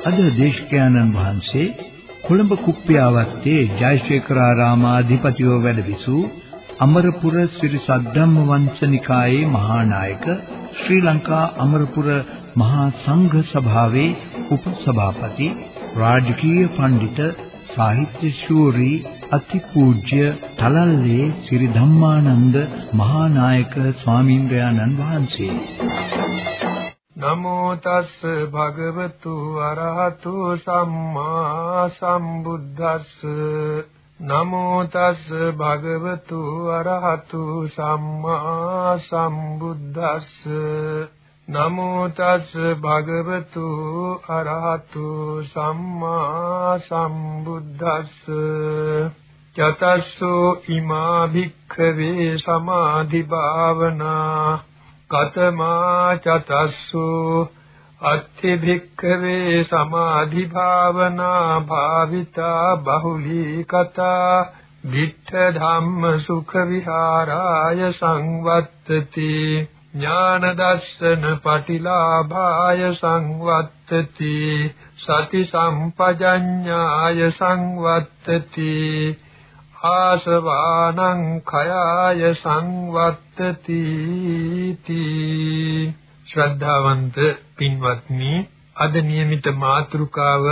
අද දේශකයන්න් වහන්සේ කොළඹ කුප්පියාවත්තේ ජයශේඛරාරාමාධිපතිව වැඩ විසූ අමරපුර ශ්‍රී සද්ධම්ම වංශනිකායේ මහානායක ශ්‍රී ලංකා අමරපුර මහා සංඝ සභාවේ උපසභාපති රාජකීය පඬිත සාහිත්‍ය ශූරී අතිපූජ්‍ය තලල්ලේ ශ්‍රී ධම්මානන්ද මහානායක ස්වාමීන්ද්‍රයාණන් වහන්සේ. නමෝ තස් භගවතු අරහතු සම්මා සම්බුද්දස්ස. නමෝ තස් භගවතු අරහතු සම්මා සම්බුද්දස්ස. නමෝ තස් භගවතු අරහතු සම්මා සම්බුද්දස්ස. චතස්සෝ ඉමා භික්ඛවේ සමාධි භාවනා. කතමා චතස්සෝ අත්ථි භික්ඛවේ සමාධි භාවනා භාවිතා බහුලී කතා විත්ත ධම්ම සුඛ විහාරාය සංවත්තති ඥාන දස්සන පටිලාභාය සංවත්තති සති සම්පජඤ්ඤාය සංවත්තති ආසවානං khයාය සංවත්තති තී ශ්‍රද්ධාවන්ත පින්වත්නි අද નિયમિત මාතෘකාව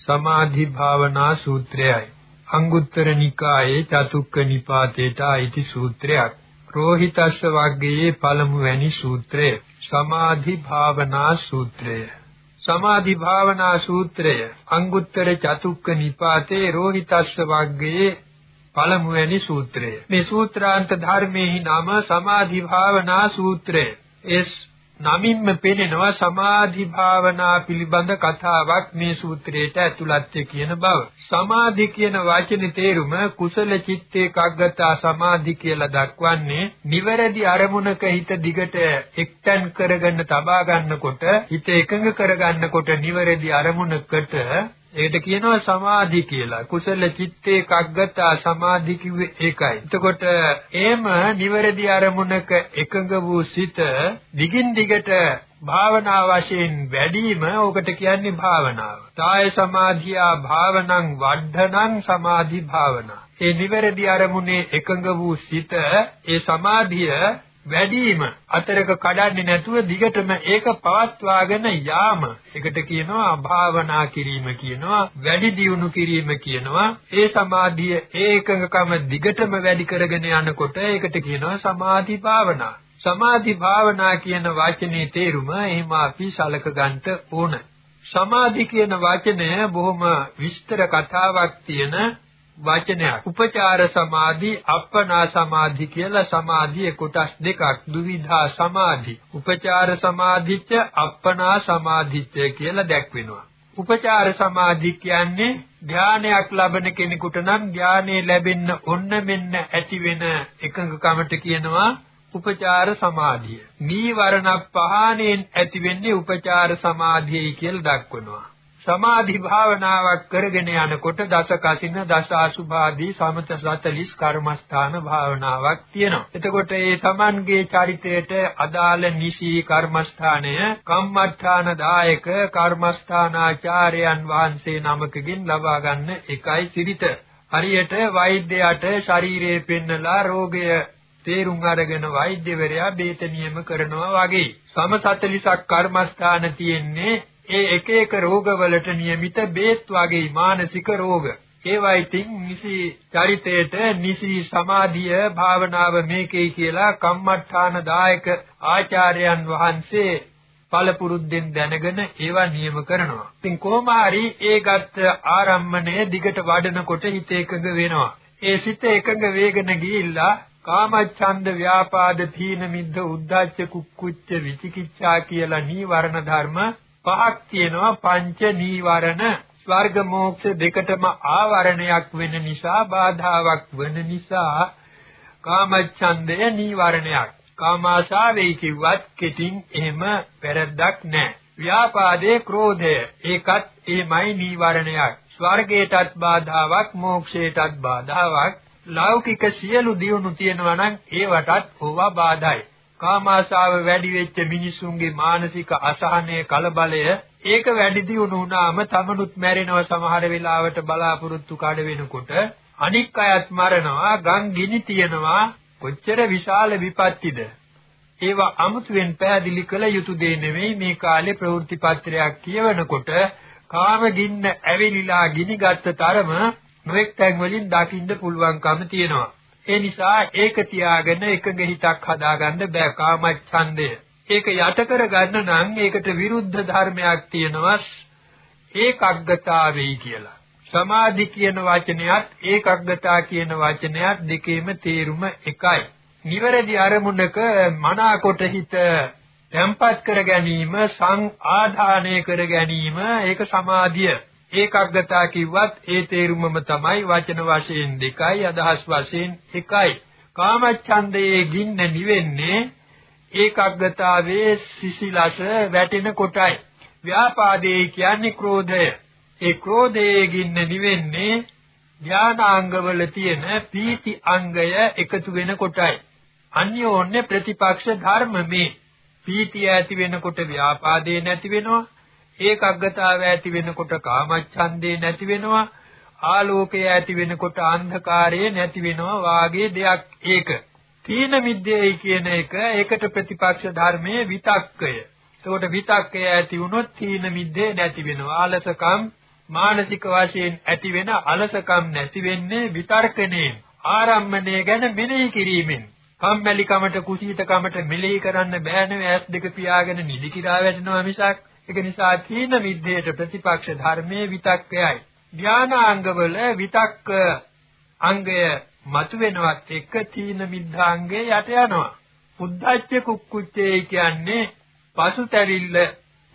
සමාධි භාවනා සූත්‍රයයි අංගුත්තර නිකායේ චතුක්ක නිපාතේට අයිති සූත්‍රයක් රෝහිතස්ස වර්ගයේ පළමුවැනි සූත්‍රය සමාධි භාවනා සූත්‍රය සමාධි භාවනා සූත්‍රය අංගුත්තර චතුක්ක නිපාතේ රෝහිතස්ස වර්ගයේ පළමුවැනි සූත්‍රය මේ සූත්‍රාන්ත ධර්මයේ නම සමාධි භාවනා සූත්‍රය ඒ නමින්ම පෙනෙනවා සමාධි භාවනා පිළිබඳ කතාවක් මේ සූත්‍රයට ඇතුළත්ය කියන බව. සමාධි කියන වචනේ තේරුම කුසල චිත්ත ඒකාග්‍රතා සමාධි කියලා දක්වන්නේ නිවැරදි අරමුණක හිත දිගට එක්තැන් කරගන්න තබා ගන්නකොට හිත එකඟ කරගන්නකොට නිවැරදි අරමුණකට ඒකට කියනවා සමාධි කියලා. කුසල චිත්තේ කග්ගතා සමාධි කිව්වේ ඒකයි. එතකොට එහෙම නිවැරදි අරමුණක එකඟ වූ සිත දිගින් දිගට භාවනා වශයෙන් වැඩිම ඕකට කියන්නේ භාවනාව. තාය සමාධියා භාවනං වඩ්ඩනං සමාධි භාවනා. ඒ නිවැරදි අරමුණේ එකඟ වූ සිත ඒ සමාධිය වැඩිම අතරක කඩන්නේ නැතුව දිගටම ඒක පවත්වාගෙන යාම. ඒකට කියනවා භාවනා කිරීම කියනවා වැඩි දියුණු කිරීම කියනවා. ඒ සමාධිය ඒකකම දිගටම වැඩි කරගෙන යනකොට ඒකට කියනවා සමාධි භාවනා. සමාධි භාවනා කියන වචනේ තේරුම එහෙම අපි සලක ගන්නට ඕන. සමාධි කියන වචනය බොහොම විස්තර කතාවක් තියෙන වචනයක්. උපචාර සමාධි, අප්පනා සමාධි කියලා සමාධියේ කොටස් දෙකක්. දුවිධා සමාධි. උපචාර සමාධිච්ච, අප්පනා සමාධිච්ච කියලා දැක්වෙනවා. උපචාර සමාධි කියන්නේ ධානයක් ලබන කෙනෙකුට නම් ධානය ලැබෙන්න ඔන්න මෙන්න ඇති වෙන එකඟකමට කියනවා උපචාර සමාධිය. නීවරණ පහණෙන් ඇති වෙන්නේ උපචාර සමාධියයි කියලා දක්වනවා. සමාධි භාවනාවක් කරගෙන යනකොට දස කසින දස අසුභාදී සමත 40 කර්මස්ථාන භාවනාවක් තියෙනවා. එතකොට මේ Tamanගේ චරිතයට අදාළ නිසි කර්මස්ථානය කම්මඨාන දායක කර්මස්ථානාචාර්යයන් වහන්සේ නමකකින් ලබා ගන්න එකයි සිරිත. හරියට වෛද්‍යයාට ශරීරයේ පෙන්නලා රෝගය තේරුම් අරගෙන වෛද්‍යවරයා බේත නියම කරනවා වගේ. සම 40ක් කර්මස්ථාන තියෙන්නේ ඒ එක එක රෝගවලට નિયમિત බේත් වගේ මානසික රෝග. ඒවා ඉතින් නිසි චරිතයට නිසි සමාධිය භාවනාව මේකේ කියලා කම්මඨාන දායක ආචාර්යයන් වහන්සේ පළපුරුද්දෙන් දැනගෙන ඒවා නියම කරනවා. ඉතින් කොහොම හරි ඒගත් ආරම්මණය දිගට වඩනකොට හිත එකඟ වෙනවා. ඒ සිත එකඟ වේගන ගිහිල්ලා කාමච්ඡන්ද ව්‍යාපාද තීන මිද්ද උද්ධච්ච කුක්කුච්ච විචිකිච්ඡා කියලා නීවරණ ධර්ම පහක් තියෙනවා පංච නීවරණ. ස්වර්ග මෝක්ෂ දෙකටම ආවරණයක් වෙන නිසා බාධාවක් වෙන නිසා කාමච්ඡන්දය නීවරණයක්. කාමාශාවේ කිව්වත් කෙටින් එහෙම වැරද්දක් නැහැ. ව්‍යාපාදේ ක්‍රෝධය ඒකත් එහෙමයි නීවරණයක්. ස්වර්ගයටත් බාධාවක් මෝක්ෂයටත් බාධාවක්. ලෞකික සියලු දියුණු තියෙනවා නම් ඒවටත් ඕවා බාධායි. කාමාශාව වැඩි වෙච්ච මිනිසුන්ගේ මානසික අසහනය කලබලය ඒක වැඩි දියුණු වුණාම තමනුත් මැරෙනවා සමහර වෙලාවට බලාපොරොත්තු කඩ වෙනකොට අනික් අයත් මරනවා ගම් ගිනි තියනවා. කොච්චර විශාල විපත්තිද? ඒවා අමුතුවෙන් පැහැදිලි කළ යුතු දේ නෙවෙයි මේ කාලේ ප්‍රවෘත්ති පත්‍රයක් කියවනකොට කාම ගින්න ඇවිලිලා ගිනිගත් තරම නොඑක් තැන් වලින් දකින්න පුළුවන්කම තියෙනවා. ඒ නිසා ඒක තියාගෙන එකග හිතක් හදාගන්න බෑ කාමච්ඡන්දය ඒක යට කරගන්න නම් ඒකට විරුද්ධ ධර්මයක් තියෙනවා ඒකග්ගතාවෙයි කියලා සමාධි කියන වචනයත් ඒකග්ගතා කියන වචනයත් දෙකේම තේරුම එකයි. නිවැරදි අරමුණක මනාකොට හිත තැම්පත් කර ගැනීම සං ආධානය කර ගැනීම ඒක සමාධිය. ඒකග්ගතා කිව්වත් ඒ තේරුමම තමයි වචන වශයෙන් දෙකයි අදහස් වශයෙන් එකයි. කාමච්ඡන්දයේ ගින්න නිවෙන්නේ ඒකග්ගතාවේ සිසිලස වැටෙන කොටයි. ව්‍යාපාදේ කියන්නේ ක්‍රෝධය. ඒ ක්‍රෝධයේ ගින්න නිවෙන්නේ ඥානාංගවල තියෙන පීති අංගය එකතු වෙන කොටයි. අන්‍යෝන්‍ය ප්‍රතිපක්ෂ ධර්ම මේ පීතිය ඇති වෙනකොට ව්‍යාපාදේ නැති වෙනවා. ඒකග්ගතාව ඇති වෙනකොට කාමච්ඡන්දේ නැති වෙනවා. ආලෝකය ඇති වෙනකොට අන්ධකාරය නැති වෙනවා වාගේ දෙයක් ඒක. තීන මිද්දේයි කියන එක ඒකට ප්‍රතිපක්ෂ ධර්මයේ විතක්කය. එතකොට විතක්කය ඇති වුණොත් තීන මිද්දේ නැති වෙනවා. ආලසකම් මානසික වශයෙන් ඇතිවෙන අලසකම් නැති වෙන්නේ විතර්කණයෙන් ආරම්මණය ගැන මෙනෙහි කිරීමෙන් කම්මැලිකමට කුසීතකමට මෙනෙහි කරන්න බෑ නෙවෙයි ඇස් දෙක පියාගෙන නිදි කිරා වැටෙනවා මිසක් ඒක නිසා තීන විද්‍යට ප්‍රතිපක්ෂ ධර්මයේ විතක්කයයි. ධානාංගවල විතක්ක අංගය මතුවෙනවත් එක තීන මිද්ධාංගයේ යට යනවා. උද්දච්ච කුක්කුච්චේ කියන්නේ පසුතැවිල්ල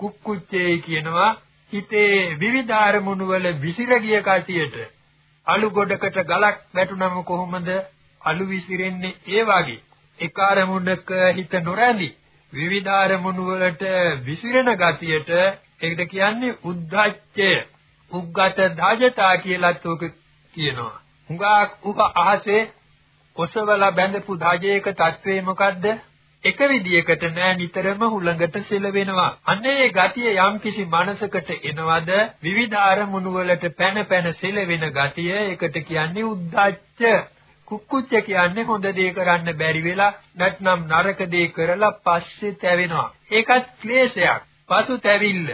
කුක්කුච්චේ කියනවා හිතේ විවිධ අරමුණු වල විසිර ගිය කතියට අලු ගොඩකට ගලක් වැටුනම කොහොමද? අලු විසිරෙන්නේ ඒ වගේ. එක අරමුණක හිත නොරැඳි විවිධ අරමුණු වලට විසිරෙන ගතියට ඒකට කියන්නේ උද්ධච්චය උග්ගත ධාජතා කියලාත් උක කියනවා හුඟා උක අහසේ ඔසවලා බැඳපු ධාජයක තත්වේ මොකද්ද එක විදියකට නෑ නිතරම හුළඟට සෙලවෙනවා. අන්නේ ගතිය යම්කිසි මනසකට එනවද විවිධ අරමුණු වලට පැන පැන සෙලවෙන ගතිය ඒකට කියන්නේ උද්දච්ච. කුක්කුච්ච කියන්නේ හොඳ දේ කරන්න බැරි වෙලා නැත්නම් නරක දේ කරලා පස්සේ තැවෙනවා. ඒකත් ක්ලේශයක්. පසු තැවිල්ල.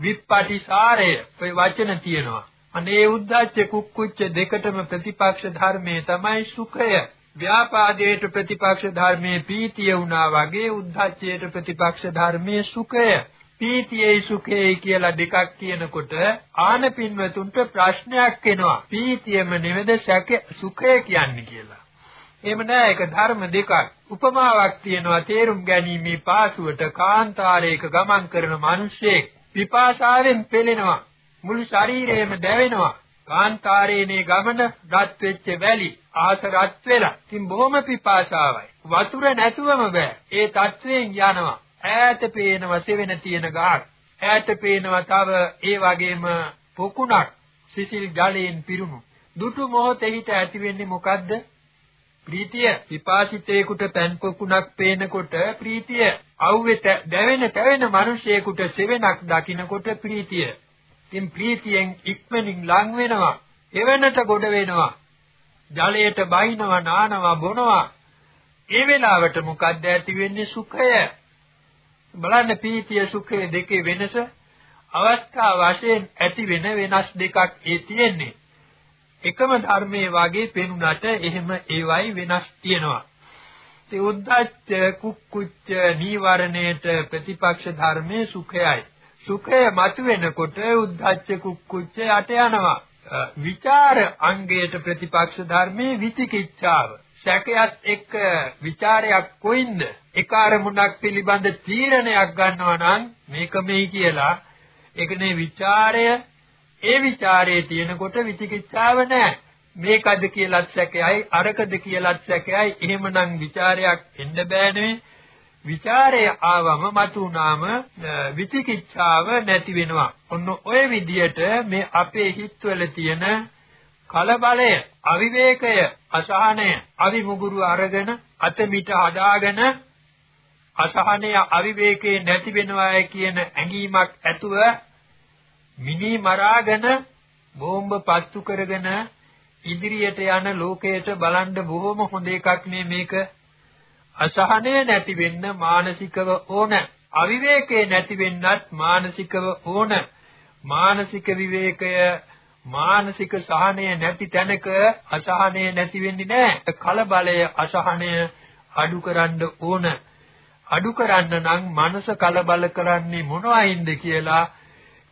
විප්පටිසාරය ඔය වචන තියෙනවා. අනේ උද්දච්ච කුක්කුච්ච දෙකටම ප්‍රතිපක්ෂ ධර්මයේ තමයි සුඛය. ව්‍යාපාදයට ප්‍රතිපක්ෂ ධර්මයේ පීතිය වුණා වගේ උද්ධච්චයට ප්‍රතිපක්ෂ ධර්මයේ සුඛය පීතියයි සුඛයයි කියලා දෙකක් කියනකොට ආනපින්වතුන්ට ප්‍රශ්නයක් එනවා පීතියම නෙවෙද සැක සුඛය කියන්නේ කියලා එහෙම නෑ ඒක ධර්ම දෙකක් උපමාවක් තියෙනවා තේරුම් ගැනීමේ පාසුවට කාන්තාරයක ගමන් කරන මිනිසෙක් පිපාසාවෙන් පෙළෙනවා මුළු ශරීරයම දැවෙනවා කාන්තාරේනේ ගමන රත් වෙච්ච වැලි ආස රත් වෙලා. ඉතින් බොහොම පිපාසාවයි. වතුර නැතුවම බෑ. ඒ තත්වයෙන් යනවා. ඈත පේනවා සෙවෙන තියෙන ගහක්. ඈත පේනවා තව ඒ වගේම පොකුණක් සිසිල් ජලයෙන් පිරුණු. දුටු මොහොතේ හිත ඇති වෙන්නේ මොකද්ද? ප්‍රීතිය පිපාසිතේකට පෑන් පොකුණක් පේනකොට ප්‍රීතිය අවුවේ දැවෙන තැවෙන මිනිසෙකුට සෙවෙනක් දකින්නකොට ප්‍රීතිය ඉතින් ප්‍රීතියෙන් ඉක්මනින් ලං වෙනවා. එවනට ගොඩ වෙනවා. ජලයට බයිනවා, නානවා, බොනවා. ඒ වෙලාවට මොකද්ද ඇති වෙන්නේ සුඛය. බලන්න ප්‍රීතිය සුඛය දෙකේ වෙනස අවස්ථා වශයෙන් ඇති වෙන වෙනස් දෙකක් ඒ තියෙන්නේ. එකම ධර්මයේ වාගේ පෙනුනට එහෙම ඒවයි වෙනස් තියෙනවා. ඒ උද්දච්ච කුක්කුච්ච නීවරණයට ප්‍රතිපක්ෂ ධර්මයේ සුඛයයි. සුඛය මතුවෙනකොට උද්ධච්ච කුක්කුච්ච යට යනවා. විචාර අංගයට ප්‍රතිපක්ෂ ධර්මයේ විචිකිච්ඡාව. සැකයක් එක්ක ਵਿਚාරයක් කොයින්ද? එක අරමුණක් පිළිබඳ තීරණයක් ගන්නවා නම් මේක මෙයි කියලා ඒකනේ ਵਿਚාරය ඒ ਵਿਚාරයේ තියෙනකොට විචිකිච්ඡාව නැහැ. මේකද කියලාත් සැකයයි අරකද කියලාත් සැකයයි එහෙමනම් ਵਿਚාරයක් එන්න බෑනේ. විචාරය ආවම මතුනාම විචිකිච්ඡාව නැති වෙනවා. ඔන්න ඔය විදියට මේ අපේ හිතවල තියෙන කලබලය, අවිවේකය, අසහනය, අවිමුගුරු අරගෙන අතමිට හදාගෙන අසහනය අවිවේකේ නැති වෙනවා කියන ඇඟීමක් ඇතුව මිනි මරාගෙන බෝම්බ පත්තු කරගෙන ඉදිරියට යන ලෝකයට බලන්න බොහොම හොඳ එකක් නේ මේක. අසහනය නැති වෙන්න මානසිකව ඕන. අවිවේකේ නැති වෙන්නත් මානසිකව ඕන. මානසික විවේකය මානසික සහනය නැති තැනක අසහනය නැති වෙන්නේ නැහැ. කලබලය අසහනය අඩු කරන්න ඕන. අඩු කරන්න නම් මනස කලබල කරන්නේ මොනවයින්ද කියලා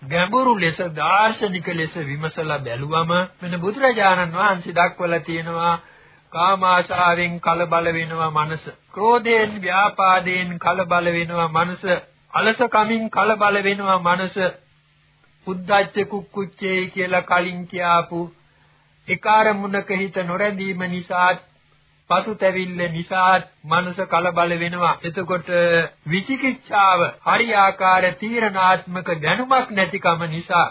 ගැඹුරු ලෙස දාර්ශනික ලෙස විමසලා බැලුවම මෙන්න බුදුරජාණන් වහන්සේ දක්වලා තියෙනවා කාමාශාවෙන් කලබල වෙනවා මනස. ක්‍රෝධයෙන් ව්‍යාපාදයෙන් කලබල වෙනවා මනස. අලසකමින් කලබල වෙනවා මනස. උද්දච්ච කුක්කුච්චේ කියලා කලින් කියාපු ඒකාරමුණක හිත නොරැඳීම නිසා පසුතැවිල්ල නිසා මනස කලබල වෙනවා. එතකොට විචිකිච්ඡාව හරියාකාර තීරණාත්මක දැනුමක් නැතිකම නිසා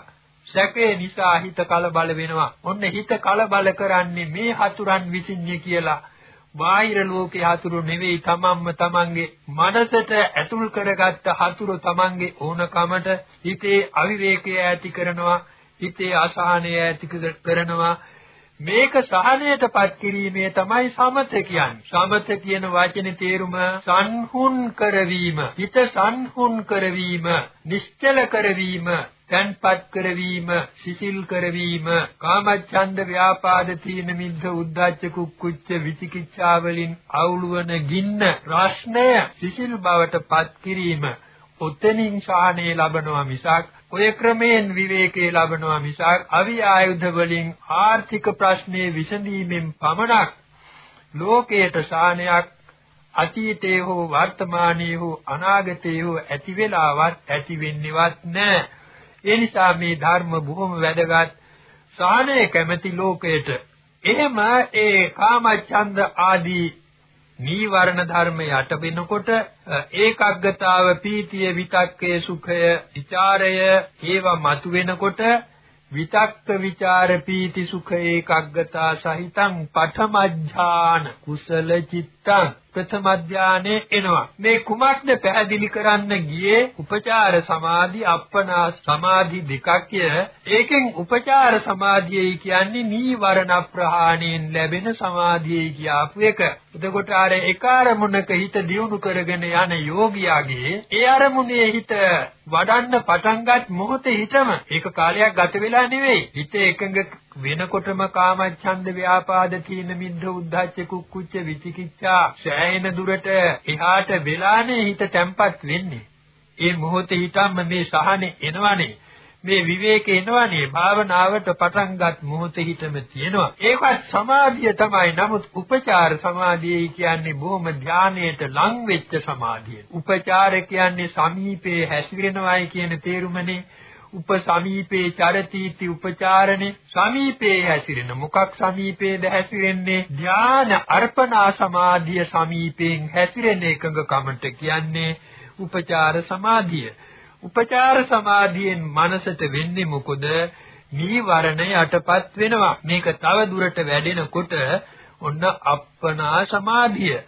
සැකේ නිසා හිත කලබල වෙනවා. ඔන්න හිත කලබල කරන්නේ මේ හතුරන් විසින්ය කියලා. බාහිර ලෝකේ හතුරු නෙවෙයි තමන්ම තමන්ගේ මනසට ඇතුල් කරගත්ත හතුරු තමන්ගේ ඕනකමට හිතේ අවිවේකය ඇති කරනවා. හිතේ අසහනය ඇති කරනවා. මේක සහනයටපත් කිරීමේ තමයි සමත කියන්නේ. සමත කියන වචනේ තේරුම සංහුන් කරවීම, හිත සංහුන් කරවීම, නිශ්චල කරවීම, තන්පත් කරවීම, සිසිල් කරවීම, කාමච්ඡන්ද ව්‍යාපාද තීන මිද්ධ උද්ධච්ච කුක්කුච්ච විචිකිච්ඡා වලින් අවුලවන ගින්න රාශ්නය සිසිල් බවට පත් කිරීම, උතනින් ශාහනේ ලබනවා මිසක් ඔය ක්‍රමයෙන් විවේකයේ ලබනවා මිසක් අවි ආයුධ වලින් ආර්ථික ප්‍රශ්නේ විසඳීමෙන් පමණක් ලෝකයට සානයක් අතීතයේ හෝ වර්තමානයේ හෝ අනාගතයේ හෝ ඇති වෙලාවත් ඇති වෙන්නේවත් නැහැ. ඒ නිසා මේ ධර්ම බොහොම වැදගත්. සානේ කැමැති ලෝකයට එහෙම ඒ කාමච්ඡන්ද ආදී නීවරණ ධර්ම යට වෙනකොට ඒකග්ගතාව පීතිය විතක්කේ සුඛය ਵਿਚාරය ඒවා මතු වෙනකොට විතක්ක විචාර පීති සුඛ ඒකග්ගතා සහිතං පඨමඥාන කුසල චිත්ත ප්‍රථම ධානයේ එනවා. මේ කුමක්ද පැහැදිලි කරන්න ගියේ? උපචාර සමාධි අප්පනා සමාධි දෙකක්ය ඒකෙන් උපචාර සමාධියයි කියන්නේ නීවරණ ප්‍රහාණයෙන් ලැබෙන සමාධියයි කියාපු එක. එතකොට අර එක අරමුණක හිත දියුණු කරගෙන යන යෝගියාගේ ඒ අරමුණේ හිත වඩන්න පටන්ගත් මොහොතේ හිතම ඒක කාලයක් ගත වෙලා නෙවෙයි. හිත එකඟ වෙනකොටම කාමච්ඡන්ද ව්‍යාපාද තීන මිද්ධ උද්ධච්ච කුක්කුච්ච විචිකිච්ඡා සෑයන දුරට එහාට වෙලානේ හිත තැම්පත් වෙන්නේ. ඒ මොහොතේ හිතම්ම මේ සහනේ එනවනේ. මේ විවේකේ එනවනේ භාවනාවට පටන්ගත් මොහොතේ හිතම තියෙනවා. ඒකත් සමාධිය තමයි. නමුත් උපචාර සමාධියයි කියන්නේ බොහොම ධානයට ලං වෙච්ච සමාධිය. උපචාර කියන්නේ සමීපේ හැසිරෙනවායි කියන තේරුමනේ. උපසමීපේ චරතිති උපචාරණේ. සමීපේ හැසිරෙන මොකක් සමීපේද හැසිරෙන්නේ? ධාන අර්පණා සමාධිය සමීපයෙන් හැසිරෙන එකඟකමට කියන්නේ උපචාර සමාධිය. උපචාර සමාධියෙන් මනසට වෙන්නේ මොකද? නීවරණ යටපත් වෙනවා. මේක තව දුරට වැඩෙනකොට ඔන්න අප්පනා සමාධිය.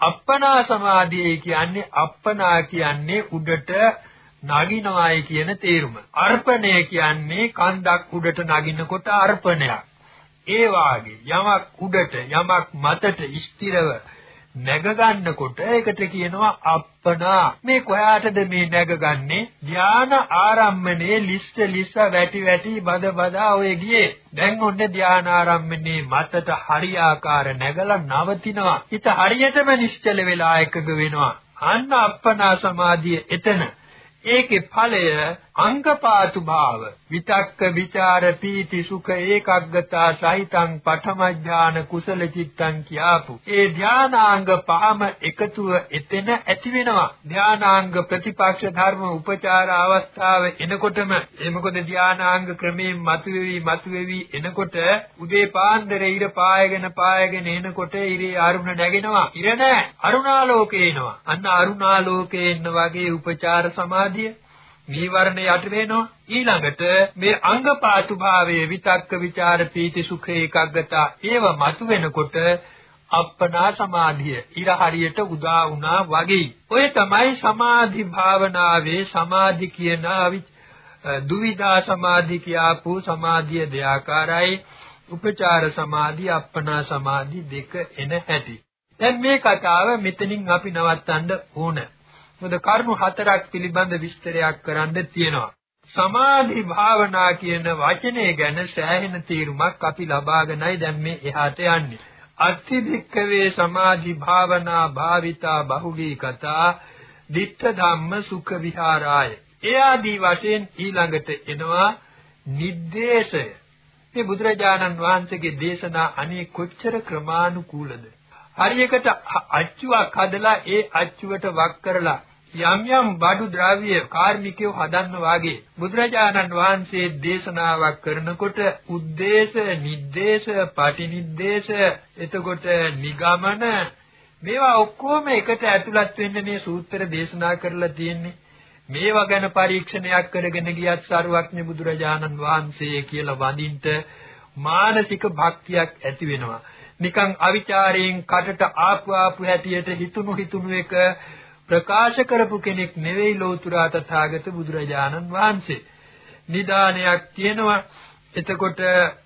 අප්පනා සමාධිය කියන්නේ අප්පනා කියන්නේ උඩට නගිනවායි කියන තේරුම. අර්පණය කියන්නේ කන්දක් උඩට නගිනකොට අර්පණයක්. ඒ වාගේ යමක් උඩට යමක් මතට ස්ථිරව නැග ගන්නකොට ඒකට කියනවා අප්පනා. මේ කොහාටද මේ නැගගන්නේ? ධාන ආරම්මනේ ලිස්ස ලිස්ස වැටි වැටි බද බදා ඔය ගියේ. දැන් ඔන්න ධාන ආරම්මනේ මතට හරියාකාර නැගලා නවතිනවා. හිත හරියටම නිශ්චල වෙලා එකග වෙනවා. අන්න අප්පනා සමාධිය එතන. ඒකේ ඵලය අංගපාතු භාව විතක්ක ਵਿਚාර පීති සුඛ ඒකග්ගතා සහිතං පඨම ඥාන කුසල චිත්තං කියාපු. ඒ ධානාංග පහම එකතුව එතෙන ඇති වෙනවා. ධානාංග ප්‍රතිපක්ෂ ධර්ම උපචාර අවස්ථාව එනකොටම ඒ මොකද ධානාංග ක්‍රමයෙන් මතුවේවි මතුවේවි එනකොට උදේ පාන්දරේ ඉර පායගෙන පායගෙන එනකොට ඉරේ අරුණ නැගෙනවා. ඉර නෑ. අරුණාලෝකේ එනවා. අන්න අරුණාලෝකේ එන්න වගේ උපචාර සමාධිය නීවරණ යට වෙනවා ඊළඟට මේ අංගපාතු භාවයේ විතක්ක ਵਿਚාර පීති සුඛ ඒකග්ගතා ඒව මතු වෙනකොට අප්පනා සමාධිය ඉර හරියට උදා වුණා වගේ ඔය තමයි සමාධි භාවනාවේ සමාධි කියන දුවිදා සමාධි කියාපු සමාධිය දෙආකාරයි උපචාර සමාධි අප්පනා සමාධි දෙක එන හැටි. දැන් මේ කතාව මෙතනින් අපි නවත්තන්න ඕන. මොකද කරුණු හතරක් පිළිබඳ විස්තරයක් කරන්න තියෙනවා. සමාධි භාවනා කියන වචනේ ගැන සෑහෙන තීරුමක් අපි ලබාගෙනයි දැන් මේ එහාට යන්නේ. අත්තිභික්කවේ සමාධි භාවනා භාවිතා බහුලී කතා ditta ධම්ම සුඛ විහාරාය. ඒ ආදී වශයෙන් ඊළඟට එනවා නිද්දේශය. මේ බුදුරජාණන් වහන්සේගේ දේශනා අනේ කොච්චර ක්‍රමානුකූලද? හරියකට අච්චුවක් හදලා ඒ අච්චුවට වක් කරලා යම් යම් බඩු ද්‍රව්‍ය කාර්මිකයෝ හදන්න වාගේ බුදුරජාණන් වහන්සේ දේශනාවක් කරනකොට උද්දේශ, නිද්දේශ, පටිනිද්දේශ, එතකොට නිගමන මේවා ඔක්කොම එකට ඇතුළත් වෙන්න මේ සූත්‍ර දේශනා කරලා තියෙන්නේ. මේවා ගැන පරීක්ෂණයක් කරගෙන ගියත් සරුවක්නි බුදුරජාණන් වහන්සේ කියලා වඳින්න මානසික භක්තියක් ඇති වෙනවා. නිකන් අවිචාරයෙන් කටට ආපු ආපු හැටියට හිතුණු හිතුණු එක ප්‍රකාශ කරපු කෙනෙක් නෙවෙයි ලෝතුරා තථාගත බුදුරජාණන් වහන්සේ. නිදානයක් තියෙනවා. එතකොට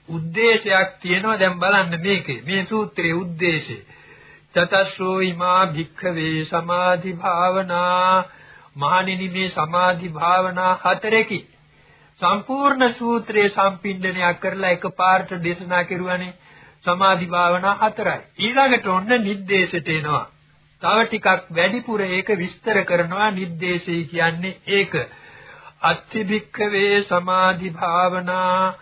ಉದ್ದೇಶයක් තියෙනවා දැන් බලන්න මේකේ. මේ සූත්‍රයේ ಉದ್ದೇಶය. තතස්සෝ ීමා භික්ඛවේ සමාධි භාවනා මහණෙනි මේ සමාධි භාවනා හතරකි. සම්පූර්ණ සූත්‍රයේ සම්පින්ඩනයක් කරලා එකපාරට දේශනා කෙරුවානේ. සමාධි භාවනා හතරයි. ඊළඟට ඔන්න නිද්දේශයට එනවා. තව ටිකක් වැඩිපුර ඒක විස්තර කරනවා නිද්දේශය කියන්නේ ඒක. අත්තිභික්කවේ සමාධි භාවනා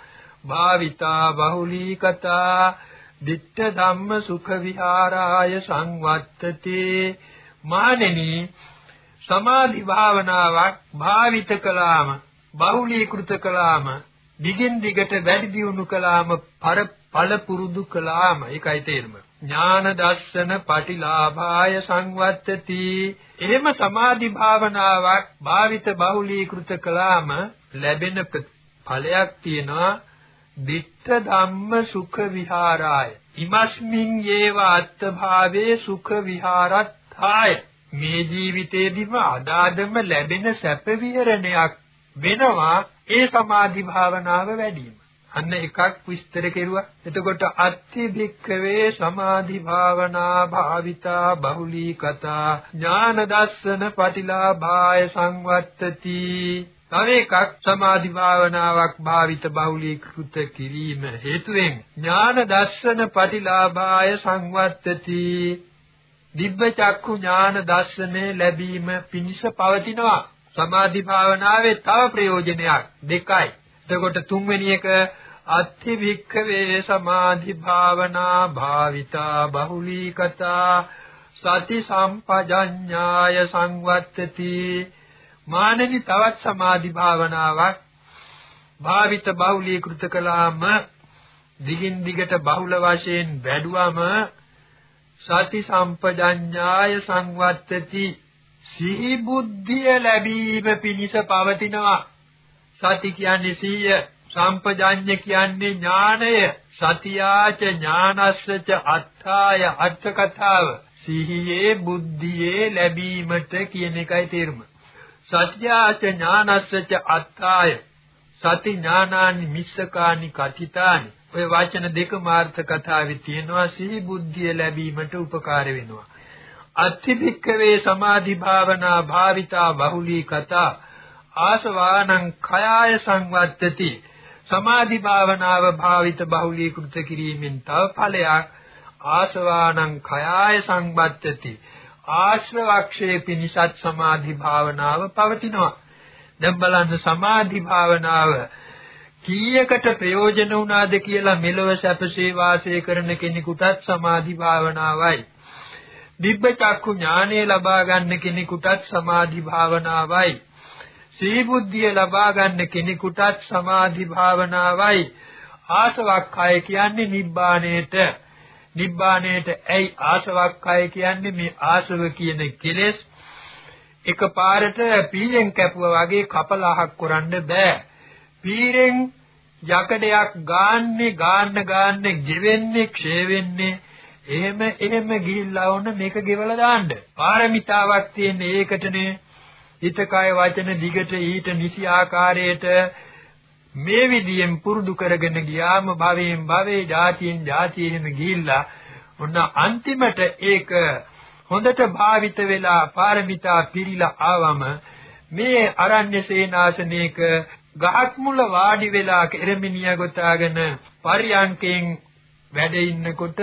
භාවිතා බහුලීකතා ditta ධම්ම සුඛ විහාරාය සංවත්තතේ මානෙනි සමාධි භාවනාවක් භාවිත කළාම බහුලීකృత කළාම දිගින් දිගට වැඩි දියුණු කළාම පර ඵල පුරුදු කළාම ඒකයි තේරුම. ඥාන දර්ශන පටිලාභාය සංවත්තති. එහෙම සමාධි භාවනාවක් භාවිත බහුලීකృత කළාම ලැබෙන ඵලයක් තියෙනවා. ditta ධම්ම සුඛ විහාරාය. ඉමස්මින් යේව අත්ථභාවේ සුඛ විහාරත්ථාය. මේ ජීවිතේදීම අදාදම ලැබෙන සැප විහරණයක් වෙනවා ඒ සමාධි භාවනාව වැඩිම. අන්න එකක් විස්තර කෙරුවා. එතකොට අත්ති භික්ඛවේ සමාධි භාවනා භාවිතා බහුලී කතා ඥාන දස්සන පටිලාභාය සංවත්තති. තව එකක් සමාධි භාවනාවක් භාවිත බහුලීකృత කිරීම හේතුවෙන් ඥාන දස්සන පටිලාභාය සංවත්තති. දිබ්බ චක්ඛු ඥාන දර්ශනේ ලැබීම පිණිස පවතිනවා. සමාධි භාවනාවේ තව ප්‍රයෝජනයක් දෙකයි. එතකොට තුන්වෙනි එක අත්ථි භික්ඛවේ සමාධි භාවනා භාවිතා බහුලී කතා සති සම්පජඤ්ඤාය සංවත්තති. මානෙනි තවත් සමාධි භාවනාවක් භාවිත බහුලීකృత කළාම දිගින් දිගට බහුල වශයෙන් වැඩුවම සති සම්පජඤ්ඤාය සංවත්තති. සිහි බුද්ධිය ලැබීම පිණිස පවතිනවා. සති කියන්නේ සීය සම්පජාඤ්ඤ කියන්නේ ඥානය සතියාච ඥානස්සච අත්ථාය අර්ථ කතාව සිහියේ බුද්ධියේ ලැබීමට කියන එකයි තේරුම. සත්‍යාච ඥානස්සච අත්ථාය. සති ඥානානි මිස්සකානි කතිතානි ඔය වචන දෙකම අර්ථ කතාවේ තියෙනවා. සිහි බුද්ධිය ලැබීමට උපකාර වෙනවා. අත්තිභික්කවේ සමාධි භාවනා භාවිතා බහුලී කතා. ආසවානං khයාය සංවත්තති. සමාධි භාවනාව භාවිත බහුලීකృత කිරීමෙන් තව ඵලයක් ආසවානං khයාය සංවත්තති. ආශ්‍රවක්ෂේ පිනිසත් සමාධි භාවනාව පවතිනවා. දැන් බලන්න සමාධි භාවනාව කීයකට ප්‍රයෝජන වුණාද කියලා මෙලොව සැපසේ වාසය කරන කෙනෙකුටත් සමාධි භාවනාවයි. දිබ්බ චක්කු ඥානය ලබා ගන්න කෙනෙකුටත් සමාධි භාවනාවයි. සිහි බුද්ධිය ලබා ගන්න කෙනෙකුටත් සමාධි භාවනාවයි ආසවක්ඛය කියන්නේ නිබ්බාණයට. නිබ්බාණයට ඇයි ආසවක්ඛය කියන්නේ? මේ ආසව කියන කෙලෙස් එකපාරට පීයෙන් කැපුවා වගේ කපලහක් කරන්න බෑ. පීරෙන් යකඩයක් ගාන්නේ ගාන්න ගාන්න ගෙවෙන්නේ ක්ෂය වෙන්නේ එහෙම එහෙම ගිහිල්ලා වුණ මේක ගෙවලා දාන්න. පාරමිතාවක් තියෙන ඒකටනේ. හිත කය වචන දිගට ඊට නිසි ආකාරයට මේ විදියෙන් පුරුදු කරගෙන ගියාම භවයෙන් භවේ જાතියෙන් જાතියෙම ගිහිල්ලා ඔන්න අන්තිමට ඒක හොඳට භාවිත වෙලා පාරමිතා පිරීලා ආවම මේ අරණ්‍ය සේනාසනයක ගහක් මුල වාඩි වෙලා කෙරමිනිය ගොතාගෙන පරියන්කෙන් වැඩ ඉන්නකොට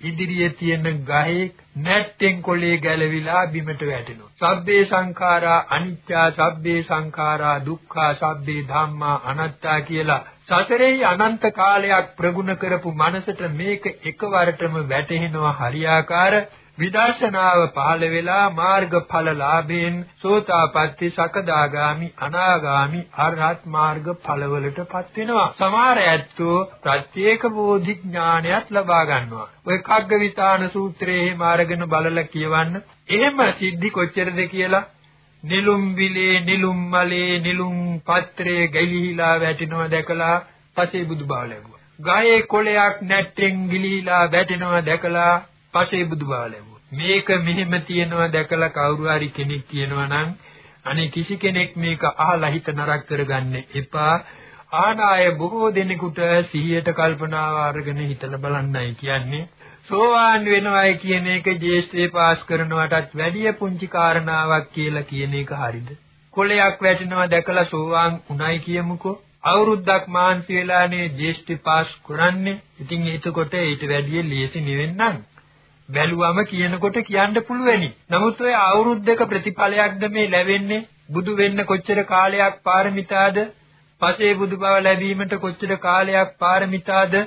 ඉදිරියේ තියෙන ගහේ නැට්ටෙන් කොලේ ගැලවිලා බිමට වැටෙනවා. සබ්බේ සංඛාරා අනිත්‍යා සබ්බේ සංඛාරා දුක්ඛා සබ්බේ ධම්මා අනාත්තා කියලා සසරේ අනන්ත කාලයක් ප්‍රගුණ කරපු මනසට මේක එකවරටම වැටහෙනවා හරියාකාර විදර්ශනාව පහළ වෙලා මාර්ගඵල ලාභයෙන් සෝතාපට්ටි සකදාගාමි අනාගාමි අරහත් මාර්ග ඵලවලටපත් වෙනවා. සමහර ඇත්තෝ ප්‍රත්‍යේක බෝධි ඥානයත් ලබා ගන්නවා. ඔය කග්ගවිතාන සූත්‍රයේ එහෙම අරගෙන බලලා කියවන්න එහෙම සිද්ධි කොච්චරද කියලා? නිලුම් විලේ නිලුම් මලේ නිලුම් පත්‍රයේ ගැලිහිලා වැටෙනවා දැකලා පසේ බුදු බව ලැබුවා ගහේ කොළයක් නැට්ටෙන් ගිලිහිලා වැටෙනවා දැකලා පසේ බුදු බව ලැබුවා මේක මෙහෙම තියෙනවා දැකලා කවුරු හරි කෙනෙක් කියනවා නම් අනේ කිසි කෙනෙක් මේක අහලා හිත නරක කරගන්න එපා. ආනාය බොහෝ දෙනෙකුට සිහියට කල්පනාව අරගෙන හිතලා බලන්නයි කියන්නේ. සෝවාන් වෙනවයි කියන එක ජේස්ත්‍රේ පාස් කරනවටත් වැඩිය පුංචි කාරණාවක් කියලා කියන එක හරිද? කොලයක් වැටෙනවා දැකලා සෝවාන් උණයි කියමුකෝ. අවුරුද්දක් මාන්සි වෙලානේ ජේස්ත්‍රි පාස් කරන්නේ. ඉතින් එතකොට ඊට වැඩිය ලේසි නෙවෙන්නම්. බැලුවම කියනකොට කියන්න පුළුවනි. නමුත් ඔය අවුරුද්දක ප්‍රතිඵලයක්ද මේ ලැබෙන්නේ? බුදු වෙන්න කොච්චර කාලයක් පාරමිතාද? පසේ බුදු බව ලැබීමට කොච්චර කාලයක් පාරමිතාද?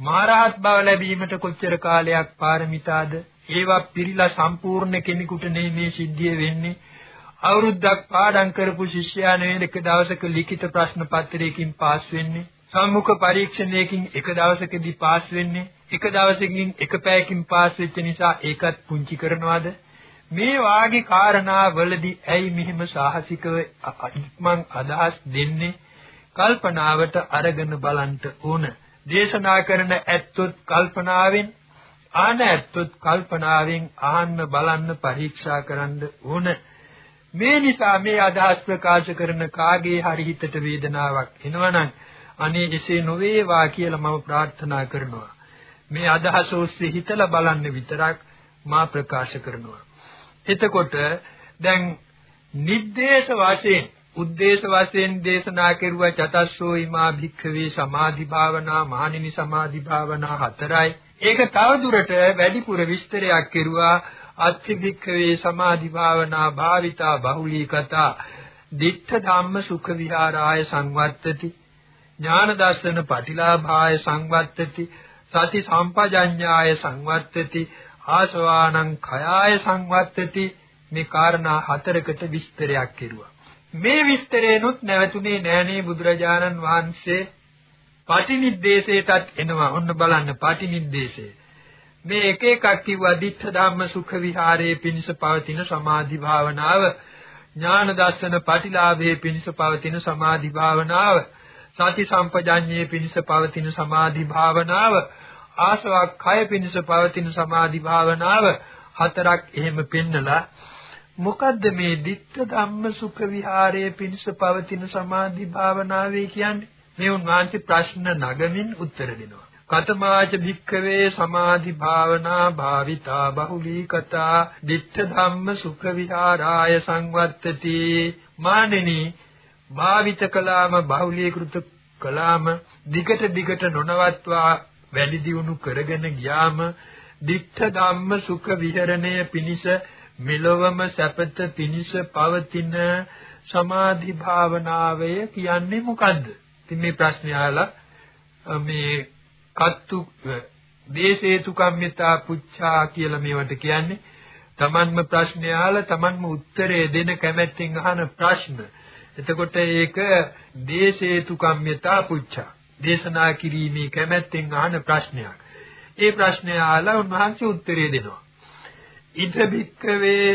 මහරහත් බව ලැබීමට කොච්චර කාලයක් පාරමිතාද? ඒවා පිළිලා සම්පූර්ණ කෙනෙකුට මේ සිද්ධිය වෙන්නේ. අවුරුද්දක් පාඩම් කරපු ශිෂ්‍යයා නෙවෙයි එක දවසක ලිඛිත ප්‍රශ්න පත්‍රයකින් පාස් වෙන්නේ. සම්මුඛ පරීක්ෂණයකින් එක දවසකදී පාස් වෙන්නේ එක දවසකින් එක පැයකින් පාස් වෙච්ච නිසා ඒකත් පුංචි කරනවාද? මේ වාගේ කාරණා වලදී ඇයි මෙහෙම සාහසිකව ඉක්මන් අදහස් දෙන්නේ? කල්පනාවට අරගෙන බලන්න ඕන. දේශනා කරන ඇත්තොත් කල්පනාවෙන් ආන ඇත්තොත් කල්පනාවෙන් ආන්න බලන්න පරීක්ෂා කරන්න ඕන. මේ නිසා මේ අදහස් ප්‍රකාශ කරන කාගේ හරි හිතට වේදනාවක් එනවනම් අනේ එසේ නොවේවා කියලා මම ප්‍රාර්ථනා කරනවා. මේ අදහස ඔස්සේ හිතලා බලන්න විතරක් මා ප්‍රකාශ කරනවා. එතකොට දැන් නිද්දේශ වශයෙන් උද්දේශ වශයෙන් දේශනා කෙරුවා චතස්සෝ ීමා භික්ඛවේ සමාධි භාවනා මහණෙනි සමාධි භාවනා හතරයි. ඒක තවදුරට වැඩිපුර විස්තරයක් කෙරුවා අත්ථි භික්ඛවේ සමාධි භාවනා භාවිතා බහුලී කතා දිට්ඨ ධම්ම සුඛ විහාරාය සංවත්තති ඥාන දර්ශන පටිලාභාය සංවත්තති සති සම්පජඤ්ඤාය සංවත්තති ආසවානං khයාය සංවත්තති. මේ කාරණා හතරකට විස්තරයක් කෙරුවා. මේ විස්තරේනොත් නැවතුනේ නෑනේ බුදුරජාණන් වහන්සේ පටිනිද්දේශයටත් එනවා. ඔන්න බලන්න පටිනිද්දේශය මේ එක එකක් කිව්වා ditta ධම්ම සුඛ විහාරයේ පිණිස පවතින සමාධි භාවනාව. ඥාන දර්ශන පටිලාභයේ පිණිස පවතින සමාධි භාවනාව. සති සම්පජඤ්ඤයේ පිණිස පවතින සමාධි භාවනාව ආසවක් කය පිණිස පවතින සමාධි භාවනාව හතරක් එහෙම පෙන්නලා මොකද්ද මේ ditta ධම්ම සුඛ විහාරයේ පිණිස පවතින සමාධි භාවනාවේ කියන්නේ? මේ උන්වහන්සේ ප්‍රශ්න නගමින් උත්තර දෙනවා. කතමාච භික්ඛවේ සමාධි භාවනා භාවිතා බහුලී කතා ditta ධම්ම සුඛ විහාරාය සංවත්තති. මානෙනි භාවිත කළාම බහුලීකృత කළාම දිගට දිගට නොනවත්වා වැඩි දියුණු කරගෙන ගියාම ditta ධම්ම සුඛ විහරණය පිණිස මෙලොවම සැපත පිණිස පවතින සමාධි භාවනාවය කියන්නේ මොකද්ද? ඉතින් මේ ප්‍රශ්නේ අහලා මේ කත්තු දේශේතු කම්මිතා පුච්ඡා කියලා මේවට කියන්නේ තමන්ම ප්‍රශ්නේ අහලා තමන්ම උත්තරේ දෙන කැමැත්තෙන් අහන ප්‍රශ්න. එතකොට ඒක දේශේතු කම්මිතා පුච්චා. දේශනා කිරීමේ කැමැත්තෙන් අහන ප්‍රශ්නයක්. ඒ ප්‍රශ්නය අහලා උන්වහන්සේ උත්තරේ දෙනවා. ඉද බික්කවේ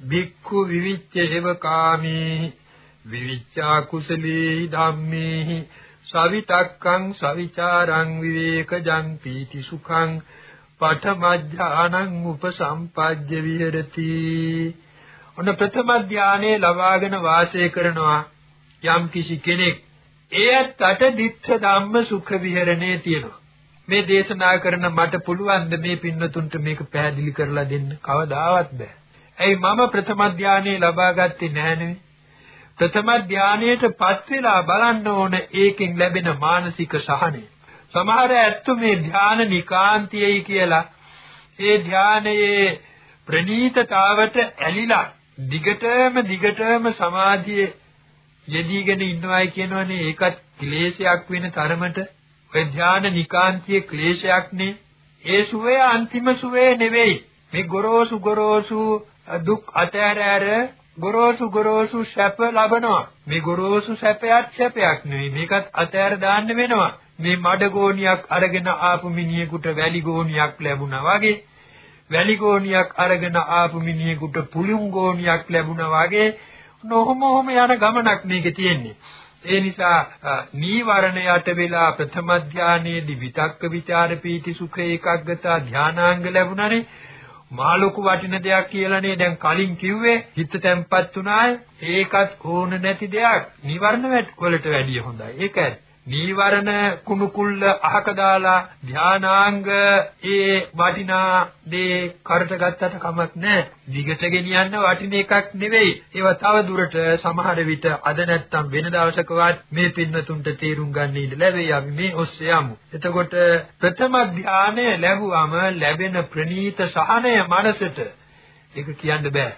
බික්ඛු විවිච්ඡ ඒවකාමී විවිච්ඡා කුසලේ ධම්මේහි සවිතක්කං සවිචාරං විවේකජං පීති සුඛං පඨමඥානං උපසම්පජ්ජ විහෙරති ඔන්න ප්‍රථම ධානයේ ලබාගෙන වාසය කරනවා යම් කිසි කෙනෙක් එයත් අට දිත්ත ධම්ම සුඛ විහරණේ තියෙනවා. මේ දේශනා කරන මට පුළුවන් ද මේ පින්නතුන්ට මේක පැහැදිලි කරලා දෙන්න කවදාවත් බෑ. ඇයි මම ප්‍රථම ධානයේ ලබා ගත්තේ නැහැ ප්‍රථම ධානයේටපත් වෙලා බලන්න ඕන ඒකෙන් ලැබෙන මානසික සහනය. සමහර ඇත්තු මේ ධාන නිකාන්තියයි කියලා ඒ ධානයේ ප්‍රනීතතාවට ඇලිලා දිගටම දිගටම සමාධියේ යෙදීගෙන ඉන්නවයි කියනවනේ. ඒකත් ක්ලේශයක් වෙන තරමට. ඔය ධාන නිකාන්තිය ක්ලේශයක්නේ. ඒ සුවය අන්තිම සුවය නෙවෙයි. මේ ගොරෝසු ගොරෝසු දුක් අතහැර ගොරෝසු ගොරෝසු සැප ලබනවා. මේ ගොරෝසු සැපයත් සැපයක් නෙවෙයි. මේකත් අතහැර දාන්න වෙනවා. මේ මඩ ගෝණියක් අරගෙන ආපු මිනිහෙකුට වැලි ගෝණියක් ලැබුණා වගේ වැලි ගෝණියක් අරගෙන ආපු මිනිහෙකුට පුළුම් ගෝණියක් ලැබුණා වගේ නොහොම හොම යන ගමනක් මේකේ තියෙන්නේ. ඒ නිසා නීවරණ යට වෙලා ප්‍රථම ධානයේදී විතක්ක ਵਿਚාර පීති සුඛ ඒකග්ගතා ධානාංග ලැබුණානේ. මා ලොකු වටින දෙයක් කියලානේ දැන් කලින් කිව්වේ. හිත තැම්පත් වුණාය. ඒකත් ඕන නැති දෙයක්. නිවර්ණ වලට වැඩිය හොඳයි. ඒකයි නීවරණ කුණුකුල්ල අහක දාලා ධානාංග ඒ වටිනා දේ කරට ගත්තට කමක් නැහැ. දිගට ගෙනියන්න වටින එකක් නෙවෙයි. ඒවා තව දුරට සමහර විට අද නැත්තම් වෙන දවසකවත් මේ පින්නතුන්ට තේරුම් ගන්න ඉඩ ලැබෙයි. අපි මේ ඔස්සේ යමු. එතකොට ප්‍රථම ධානය ලැබුවම ලැබෙන ප්‍රනීත සහනය මනසට ඒක කියන්න බෑ.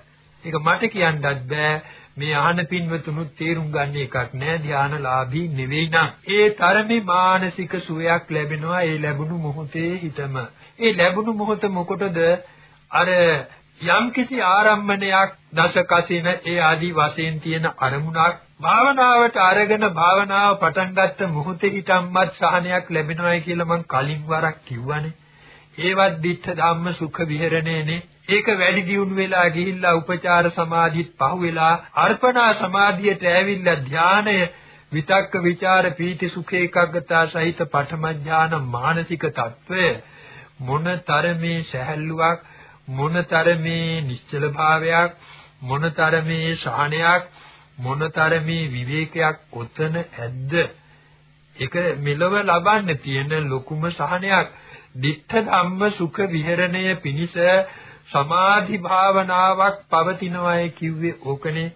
ඒක මට කියන්නත් බෑ. මේ ආහන පින්වතුනුත් තේරුම් ගන්න එකක් නෑ. ධානලාභී නෙවෙයි නම්. ඒ තරමේ මානසික සුවයක් ලැබෙනවා ඒ ලැබුණු මොහොතේ හිතම. ඒ ලැබුණු මොහොත මොකටද? අර යම්කිසි ආරම්මණයක් දසකසින ඒ ආදි වශයෙන් තියෙන අරමුණක් භාවනාවට අරගෙන භාවනාව පටන් ගත්ත මොහොතේ හිතම්මත් සහනයක් ලැබෙනවායි කියලා මම කලින් වරක් කිව්වනේ. ඒවත් ditta ධම්ම සුඛ විහරණයනේ ඒක වැඩි දියුණු වෙලා ගිහිල්ලා උපචාර සමාධිත් පහුවෙලා අර්පණා සමාධියට ඇවිල්ලා ධානය විතක්ක ਵਿਚාර පීති සුඛ ඒකාග්‍රතා සහිත පඨම ඥාන මානසික తত্ত্বය මොනතරමේ සැහැල්ලුවක් මොනතරමේ නිශ්චල භාවයක් මොනතරමේ ශාණයක් මොනතරමේ විවේකයක් කොතන ඇද්ද? ඒක මෙලව ලබන්න තියෙන ලොකුම සහනයක්. ditta ධම්ම සුඛ විහරණය පිණිස සමාධි භාවනාවක් පවතිනවායි කිව්වේ ඕකනේ.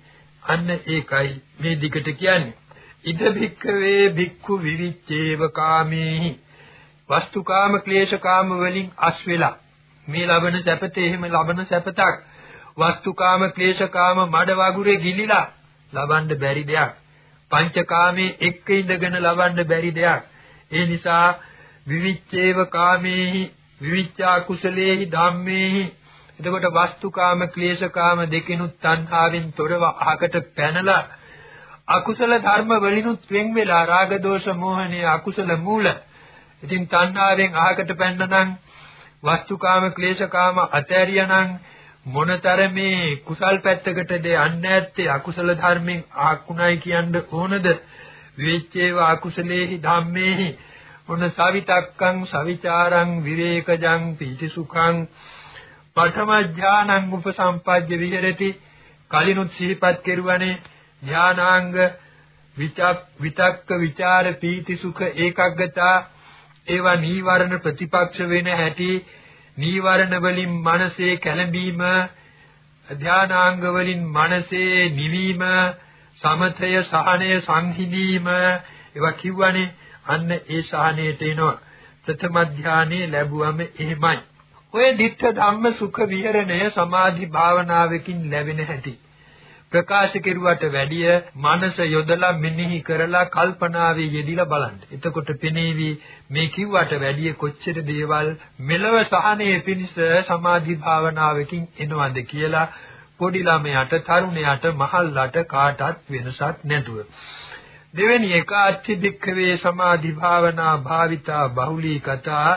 අන්න ඒකයි මේ දිගට කියන්නේ. ඉද භික්ඛවේ භික්ඛු විවිච්ඡේව කාමේහි. වස්තුකාම ක්ලේශකාම වලින් අස් වෙලා. මේ ලබන සැපතේ එහෙම ලබන සැපතක්. වස්තුකාම ක්ලේශකාම මඩ වගුරේ ගිලිලා ලබන්න බැරි දෙයක්. පංචකාමයේ එක්ක ඉඳගෙන ලබන්න බැරි දෙයක්. ඒ නිසා විවිච්ඡේව කාමේහි විවිච්ඡා කුසලේහි ධම්මේහි එතකොට වස්තුකාම ක්ලේශකාම දෙකිනුත් තණ්හාවෙන් තොරව අහකට පැනලා අකුසල ධර්ම වලිනුත් වෙන් වෙලා රාග දෝෂ මෝහණේ අකුසල මූල. ඉතින් තණ්හාවෙන් අහකට පැන්නනම් වස්තුකාම ක්ලේශකාම අතෑරියානම් මොනතරමේ කුසල් පැත්තකටද යන්නේ නැත්තේ අකුසල ධර්මෙන් ආකුණයි කියන්න ඕනද විවේචේව අකුසලේහි ධම්මේහි මොන සවිතක්කං සවිචාරං විවේකජං පීතිසුඛං පඨම ඥානං උපසම්පජ්ජ විහෙරති. කලිනුත් සිහිපත් කෙරුවනේ ඥානාංග විතක්ක ਵਿਚාර පීති සුඛ ඒකග්ගතා. ඒවා නීවරණ ප්‍රතිපක්ෂ වෙන හැටි නීවරණ වලින් මනසේ කැළඹීම ධානාංග වලින් මනසේ නිවීම සමතය සහනය සංහිඳීම. ඒවා කිව්වනේ අන්න ඒ සහනයට එනවා. ප්‍රථම ධානයේ ලැබුවම එහෙමයි. ඔය ditta ධම්ම සුඛ විහරණය සමාධි භාවනාවකින් ලැබෙන හැටි ප්‍රකාශ කෙරුවට වැඩිය මනස යොදලා මෙනෙහි කරලා කල්පනාවේ යෙදිලා බලන්න. එතකොට පෙනේවි මේ කිව්වට වැඩිය කොච්චර දේවල් මෙලව සහනයේ පිණිස සමාධි භාවනාවකින් එනවද කියලා පොඩි ළමයාට තරුණයාට මහල්ලාට කාටවත් වෙනසක් නැතුව. දෙවෙනි එක අත්‍යධික්ඛවේ සමාධි භාවනා භාවිතා බහුලී කතා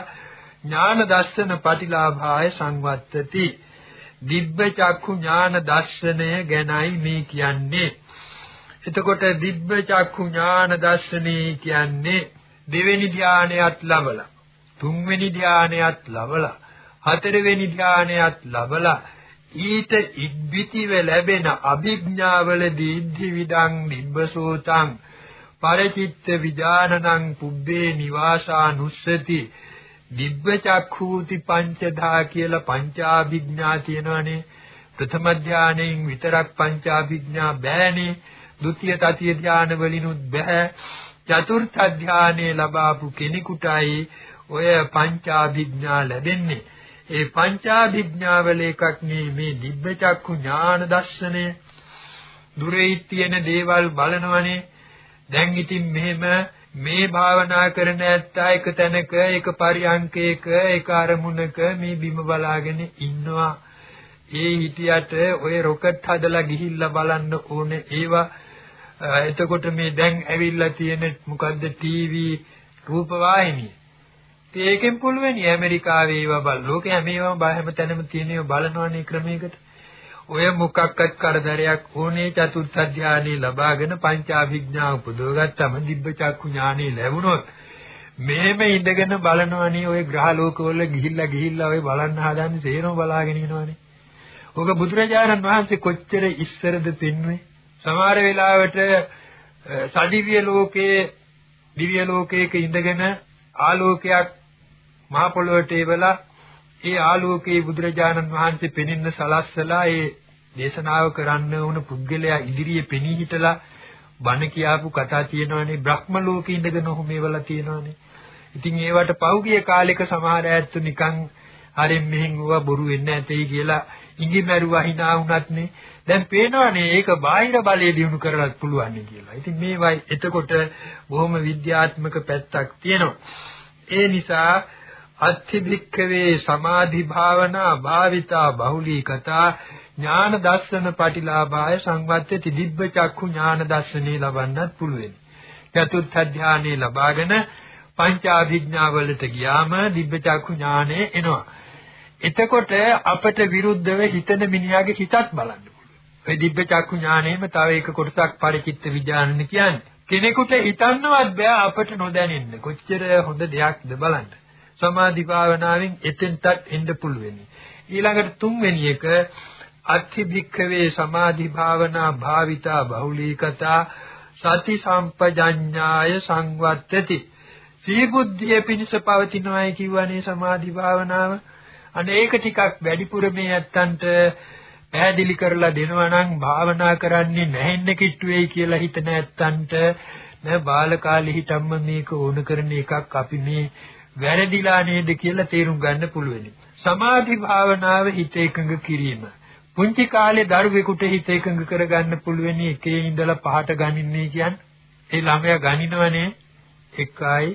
ඥාන දර්ශන පටිලාභාය සංවත්තති. දිබ්බ චක්ඛු ඥාන දර්ශනය ගැනයි මේ කියන්නේ. එතකොට දිබ්බ චක්ඛු ඥාන දර්ශනේ කියන්නේ දෙවෙනි ධානයත් ලබලා තුන්වෙනි ධානයත් ලබලා හතරවෙනි ධානයත් ලබලා ඊට ඉද්විතිව ලැබෙන අභිඥාවලදී ඉද්ධි විදං නිබ්බසෝතං පරචිත්ත විඥානං පුබ්බේ නිවාසානුස්සති දිබ්බ චක්ඛූති පංචදා කියලා පංචාභිඥා තියෙනවනේ. ප්‍රථම ධානයෙන් විතරක් පංචාභිඥා බෑනේ. ဒုတိ ය තතිය ධාන වලිනුත් බෑ. චතුර්ථ ධානයේ ලබාපු කෙනෙකුටයි ඔය පංචාභිඥා ලැබෙන්නේ. ඒ පංචාභිඥාවල එකක් මේ දිබ්බ චක්ඛු ඥාන දර්ශනය. දුරේ තියෙන දේවල් බලනවනේ. දැන් ඉතින් මෙහෙම මේ භාවනා කරන ඇත්තා එක තැනක එක පරියන්කයක එක අරමුණක මේ බිම බලාගෙන ඉන්නවා. ඒ හිටියට ඔය රොකට් හදලා ගිහිල්ලා බලන්න ඕනේ ඒවා. එතකොට මේ දැන් ඇවිල්ලා තියෙන මොකද්ද ටීවී රූප වාහිනිය. ඒකෙන් පුළුවන් ඇමරිකාවේ ඒවා බල. ලෝකේ හැම ඒවාම හැම තැනම තියෙන ඒවා බලනවනේ ක්‍රමයකට. ඔය මොකක්වත් කරදරයක් ඕනේ චතුර්ථ ධානය ලබාගෙන පංචාභිඥා උපදවගත්තම දිබ්බ චක්කු ඥානෙ ලැබුණොත් මෙහෙම ඉඳගෙන බලනවනේ ඔය ග්‍රහ ලෝකවල ගිහිල්ලා ගිහිල්ලා ඔය බලන්න හදන්නේ සේරම බලාගෙන ඉනවනේ. ඔක බුදුරජාණන් වහන්සේ කොච්චර ඉස්සරද පෙන්වන්නේ. සමහර වෙලාවට සදිව්‍ය ලෝකයේ දිව්‍ය ලෝකයක ඉඳගෙන ආලෝකයක් මහ පොළොවට එවලා ඒ ආලෝකයේ බුදුරජාණන් වහන්සේ පෙනෙන්න සලස්සලා ඒ දේශනාව කරන්න වුණ පුද්ගලයා ඉදිරියේ පෙනී හිටලා බණ කියාපු කතා තියෙනවානේ බ්‍රහ්ම ලෝකේ ඉඳගෙන ඔහොම ඒවලා තියෙනවානේ. ඉතින් ඒවට පෞගිය කාලෙක සමහර ඇත්තු නිකන් හරින් මෙහෙන් වුණා බොරු වෙන්නේ නැtei කියලා ඉඟි මැරුවා hina වුණත් නේ. දැන් පේනවානේ ඒක බාහිර බලය දිනු කරලත් පුළුවන් කියලා. ඉතින් මේවයි එතකොට බොහොම විද්‍යාත්මක පැත්තක් තියෙනවා. ඒ නිසා අත්ථි භික්ඛවේ සමාධි භාවනා භාවිතා බහුලී කතා ඥාන දර්ශන පටිලාභාය සංවත්තති දිබ්බ චක්ඛු ඥාන දර්ශනේ ලබන්නත් පුළුවන්. චතුත්ථ ධානයේ ලබාගෙන පංචාභිඥාවලට ගියාම දිබ්බ චක්ඛු ඥානෙ එනවා. එතකොට අපට විරුද්ධව හිතන මිනිහාගේ හිතත් බලන්න පුළුවන්. ඒ දිබ්බ චක්ඛු ඥානෙම තව එක කොටසක් පරිචිත්ත විඥානන කියන්නේ. කෙනෙකුට හිතන්නවත් බෑ අපට නොදැනෙන්න. කොච්චර හොඳ දෙයක්ද බලන්න. සමාධි භාවනාවෙන් එතෙන්ටත් එන්න පුළුවන්. ඊළඟට තුන්වෙනි එක අත්ථි භික්ඛවේ සමාධි භාවනා භාවිතා බහුලීකතා සති සම්පජඤ්ඤාය සංවත්තති. සී බුද්ධිය පිණිස පවතිනවායි කියවනේ සමාධි භාවනාව. අනේ ඒක ටිකක් වැඩිපුර මේ ඇත්තන්ට පැහැදිලි කරලා දෙනවා නම් භාවනා කරන්නේ නැහෙන්න කිට්ටුවේයි කියලා හිතන ඇත්තන්ට. නෑ බාල කාලේ හිටම්ම මේක ඕන කරන එකක් අපි මේ වැරදිලා නේද කියලා තේරුම් ගන්න පුළුවන්. සමාධි භාවනාව හිත එකඟ කිරීම. පුංචි කාලේ දරුවෙකුට හිත එකඟ කරගන්න පුළුවන් එකේ ඉඳලා පහට ගනින්නේ කියන්නේ. ඒ ළමයා ගනිනවනේ 1යි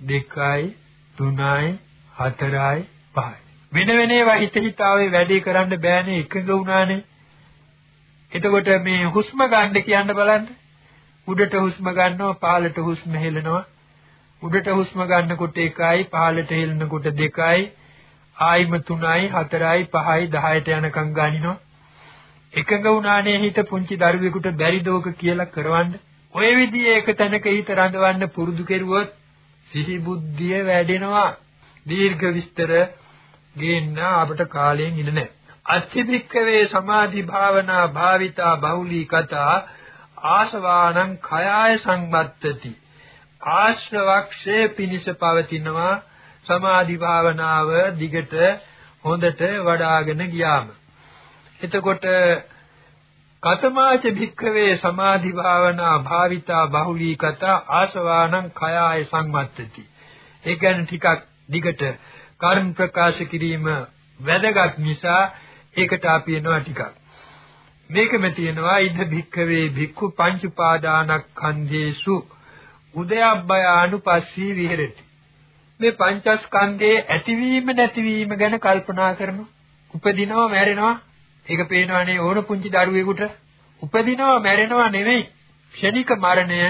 2යි 3යි 4යි 5යි. වෙන වෙන ඒවා හිත හිතාවේ වැඩේ කරන්න බෑනේ එකඟ වුණානේ. එතකොට මේ හුස්ම ගන්න කියන්න බලන්න. උඩට හුස්ම ගන්නවා පහළට හුස්ම හෙලනවා. උඩට හුස්ම ගන්නකොට 1යි පහළට හෙලනකොට 2යි ආයිම 3යි 4යි 5යි 10ට යනකම් ගනිනවා. එකඟ වුණානේ හිත පුංචි දරුවෙකුට බැරිද ඕක කියලා කරවන්න. ඔය විදිහේ එක තැනක හිත රඳවන්න පුරුදු කෙරුවොත් සිහි බුද්ධිය වැඩෙනවා. දීර්ඝ විස්තර ගේන්න අපට කාලයෙන් ඉඳ නැහැ. අත්‍යධික්කවේ සමාධි භාවනා භාවිතා බහුලී කතා ආසවානං khයාය සංවත්තති ආශ්‍රවක්ෂය පිනිස පවතිනවා. සමාධි භාවනාව දිගට හොඳට වඩ아가න ගියාම. එතකොට කතමාච භික්ඛවේ සමාධි භාවනා භාවිතා බහුලී කතා ආසවානං khයාය සංමත්තති ඒ කියන්නේ ටිකක් දිගට කර්ම ප්‍රකාශ කිරීම වැදගත් නිසා ඒකට අපි එනවා ටිකක්. මේකම තියෙනවා ඉද භික්ඛවේ භික්ඛු පංච උපාදානස්කන්ධේසු උදයබ්බයානුපස්සී විහෙරති. මේ පංචස්කන්ධයේ ඇතිවීම නැතිවීම ගැන කල්පනා කරනවා. උපදිනවා මැරෙනවා. ඒක පේනවනේ ඕන පුංචි දරුවෙකුට. උපදිනවා මැරෙනවා නෙවෙයි. ක්ෂණික මරණය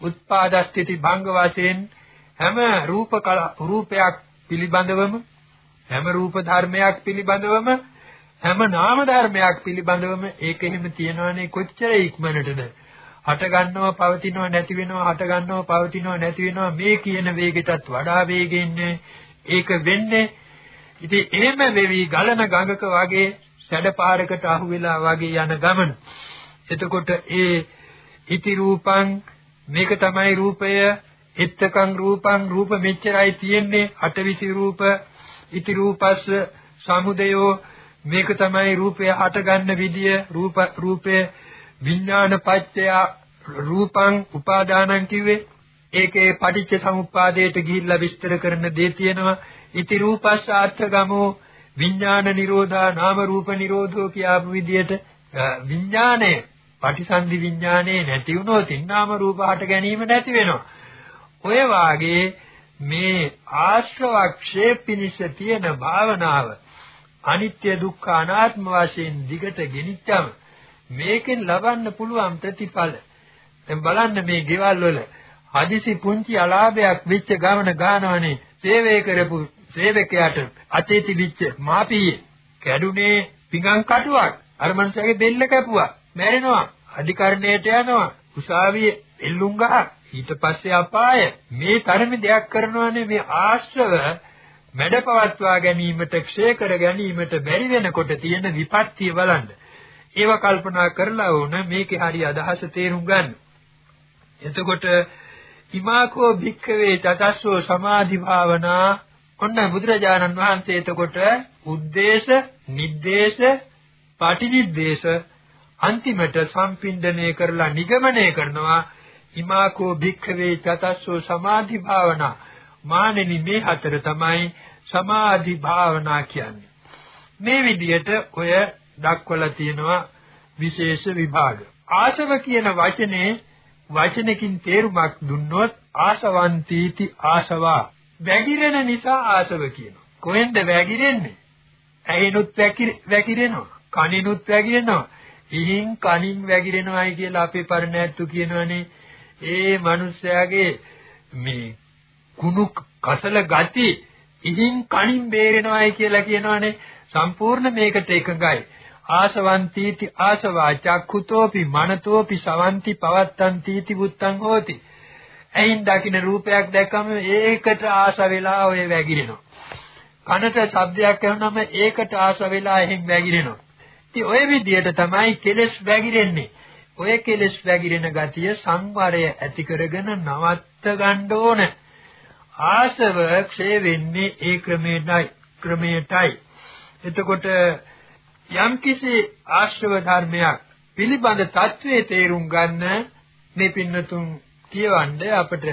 උත්පාදස්ථಿತಿ භංග වශයෙන් හැම රූප රූපයක් පිළිබඳවම හැම රූප ධර්මයක් පිළිබඳවම හැම නාම ධර්මයක් පිළිබඳවම ඒක එහෙම තියෙනවනේ කොච්චර ඉක්මනටද හට ගන්නවා පවතිනවා නැති වෙනවා හට ගන්නවා පවතිනවා නැති වෙනවා. මේ කියන වේගයටත් වඩා වේගෙන්නේ ඒක වෙන්නේ. ඉතින් එහෙම වෙවි ගලන ගඟක වගේ සැඩපාරකට අහු වෙලා වගේ යන ගමන. එතකොට ඒ ඉති රූපං මේක තමයි රූපය. එත්තකං රූපං රූප මෙච්චරයි තියෙන්නේ. අටවිසි රූප ඉති රූපස්ස සමුදයෝ. මේක තමයි රූපය හටගන්න විදිය. රූප රූපේ විඥාන පත්‍ය රූපං උපාදානං කිව්වේ ඒකේ පටිච්ච සමුප්පාදයට ගිහිල්ලා විස්තර කරන දේ තියෙනවා ඉති රූපස්ස අර්ථගමෝ විඥාන නිරෝධා නාම රූප නිරෝධෝ කියාපු විදියට විඥානය පටිසන්ධි විඥානේ නැති වුණොත් නාම රූප හට ගැනීම නැති වෙනවා. ඔය වාගේ මේ ආශ්‍රවක්ෂේ පිනිස තියෙන භාවනාව අනිත්‍ය දුක්ඛ අනාත්ම වශයෙන් දිගට ගෙනිච්චම මේකෙන් ලබන්න පුළුවන් ප්‍රතිඵල. දැන් බලන්න මේ ගෙවල් වල හදිසි පුංචි අලාභයක් වෙච්ච ගමන ගන්නවනේ සේවය කරපු සේවකයාට අතේ තිබිච්ච මාපියේ කැඩුනේ පිඟන් කටුවක්. අර මනුස්සයාගේ බෙල්ල කැපුවා. මැරෙනවා. අධිකරණයට යනවා. උසාවියේ එල්ලුම් ගහ. ඊට පස්සේ අපාය. මේ තරමේ දෙයක් කරනවානේ මේ ආශ්‍රව මැඩපවත්වා ගැනීමට ක්ෂය කර ගැනීමට බැරි වෙනකොට තියෙන විපත්තිය බලන්න. ඒව කල්පනා කරලා වුණ මේකේ හරි අදහස තේරුම් ගන්න. එතකොට ඉමාකෝ භික්ඛවේ තතස්සෝ සමාධි භාවනා ඔන්න බුදුරජාණන් වහන්සේ එතකොට උද්දේශ, නිද්දේශ, පටිනිද්දේශ අන්තිමට සම්පින්දණය කරලා නිගමනය කරනවා හිමාකෝ භික්ඛවේ චතස්සෝ සමාධි භාවනා. මානෙනි මේ හතර තමයි සමාධි භාවනා කියන්නේ. මේ විදිහට ඔය දක්වලා තියෙනවා විශේෂ විභාග. ආශව කියන වචනේ වචනකින් තේරුමක් දුන්නොත් ආශවන්තීති ආශවා වැగిරෙන නිසා ආශව කියනවා. කොහෙන්ද වැగిරෙන්නේ? ඇහිනුත් වැగిරෙනවා. කනිනුත් වැగిරෙනවා. ඉහින් කනින් වැగిරෙනවායි කියලා අපේ පරණැත්තු කියනවනේ. ඒ මිනිස්යාගේ මේ කුණු කසල ගති ඉහින් කනින් බේරෙනවායි කියලා කියනවනේ. සම්පූර්ණ මේකට එකඟයි. ආසවන්තීති ආසවා චක්ඛුතෝපි මනතෝපි සවන්ති පවත්තන්තීති බුත්තං හෝති. ඇයින් දකින්න රූපයක් දැක්කම ඒකට ආස වෙලා ඔය වැగిරෙනවා. කනට ශබ්දයක් ඇහුනම ඒකට ආස වෙලා එහෙන් වැగిරෙනවා. ඉතින් ওই විදිහට තමයි කෙලෙස් වැగిරෙන්නේ. ඔය කෙලෙස් වැగిරෙන ගතිය සංවරය ඇති කරගෙන නවත්ත ගන්න ඕන. ආසව ක්ෂය වෙන්නේ ඒ ක්‍රමයටයි. ක්‍රමයටයි. එතකොට යම්කිසි ආශ්‍රව ධර්මයක් පිළිබඳ தત્ත්වයේ තේරුම් ගන්න මේ පින්නතුන් කියවන්නේ අපිට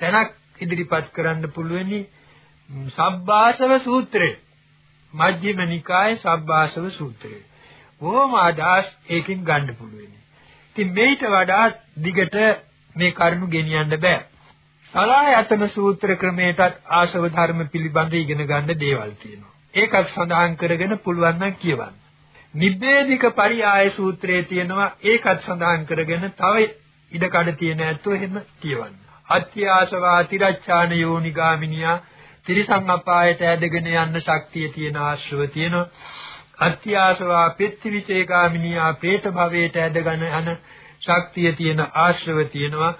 තැනක් ඉදිරිපත් කරන්න පුළුවනි සබ්බාසව සූත්‍රය මජ්ක්‍ධිම නිකායේ සබ්බාසව සූත්‍රය. බොහොම අදහස් ඒකෙන් ගන්න පුළුවන්. ඉතින් මේිට වඩා දිගට මේ කරුණු ගෙනියන්න බෑ. සලායතන සූත්‍ර ක්‍රමයටත් ආශව ධර්ම පිළිබඳ ඉගෙන ගන්න දේවල් තියෙනවා. ඒකත් සඳහන් කරගෙන පුළුවන් නම් කියවන්න. නිබ්බේධික පරියාය සූත්‍රයේ තියෙනවා ඒකත් සඳහන් කරගෙන තව ඉඩකඩ තියෙන ඇත්තෝ එහෙම කියවන්න. අත්‍යාසවා තිරච්ඡාන යෝනිගාමිනියා තිරිසං අපායට ඇදගෙන යන්න ශක්තිය තියෙන ආශ්‍රව තියෙනවා. අත්‍යාසවා පෙත්තිවිචේගාමිනියා പ്രേත භවයට ඇදගෙන යන ශක්තිය තියෙන ආශ්‍රව තියෙනවා.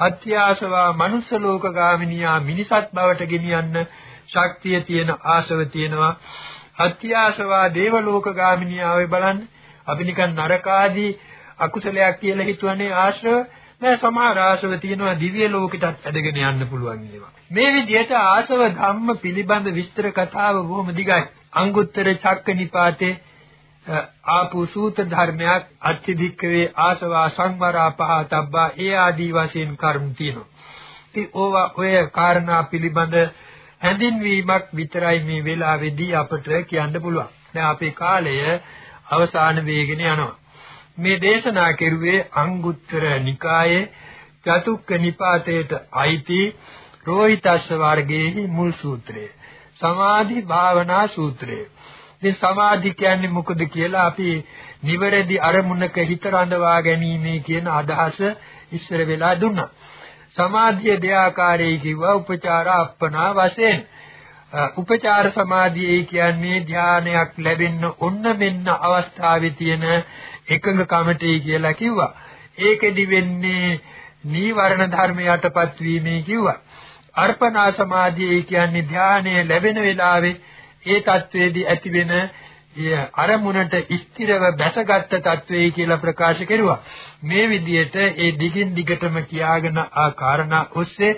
අත්‍යාසවා මනුස්ස ලෝකගාමිනියා මිනිසත් බවට ගෙනියන්න ශක්තිය තියෙන ආශව තියෙනවා. අත්‍යාසවා දේව ලෝකගාමිනියා ඔය බලන්න අපි නිකන් නරකාදී අකුසලයක් කියලා හිතුවනේ ආශ්‍රව නෑ සමහර ආශව තියෙනවා දිව්‍ය ලෝකෙටත් ඇදගෙන යන්න පුළුවන් ඒවා. මේ විදිහට ආශව ධම්ම පිළිබඳ විස්තර කතාව බොහොම දිගයි. අංගුත්තර චක්ක නිපාතේ ආපු සූත ධර්මයක් අත්‍යධික්කවේ ආශවා සංවරා පහතබ්බා ඒ ආදී වශයෙන් කරුණු තියෙනවා. ඉතින් ඕවා ඔය කාරණා පිළිබඳ හැඳින්වීමක් විතරයි මේ වෙලාවේදී අපට කියන්න පුළුවන්. දැන් අපේ කාලය අවසාන වේගෙන යනවා. මේ දේශනා කෙරුවේ අංගුත්තර නිකායේ චතුක්ක නිපාතයට අයිති රෝහිතස්ස වර්ගයේ මුල් සූත්‍රය. සමාධි භාවනා සූත්‍රය. මේ සමාධි කියන්නේ මොකද කියලා අපි නිවැරදි අරමුණක හිත රඳවා ගැනීමේ කියන අදහස ඉස්සර වෙලා දුන්නා. සමාධිය දෙආකාරයේ කිව්වා උපචාර අප්පනා වශයෙන්. උපචාර සමාධිය කියන්නේ ධානයක් ලැබෙන්න ඔන්න මෙන්න අවස්ථාවේ තියෙන එකඟකමටයි කියලා කිව්වා. ඒකෙදි වෙන්නේ නීවරණ ධර්ම යටපත් වීමේ කිව්වා. අර්පණා සමාධිය කියන්නේ ධානය ලැබෙන වෙලාවේ ඒ தത്വෙදී ඇතිවෙන අරමුණට ස්ථිරව බැසගත් තත්වයේ කියලා ප්‍රකාශ කෙරුවා. මේ විදිහට ඒ දිගින් දිගටම කියාගෙන ආ කාරණා ඔස්සේ